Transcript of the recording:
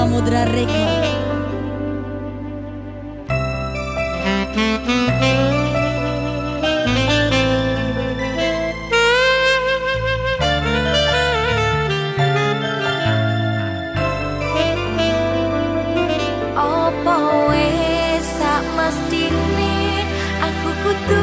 Samudra Rekha. Apa wes sak mestine aku kudu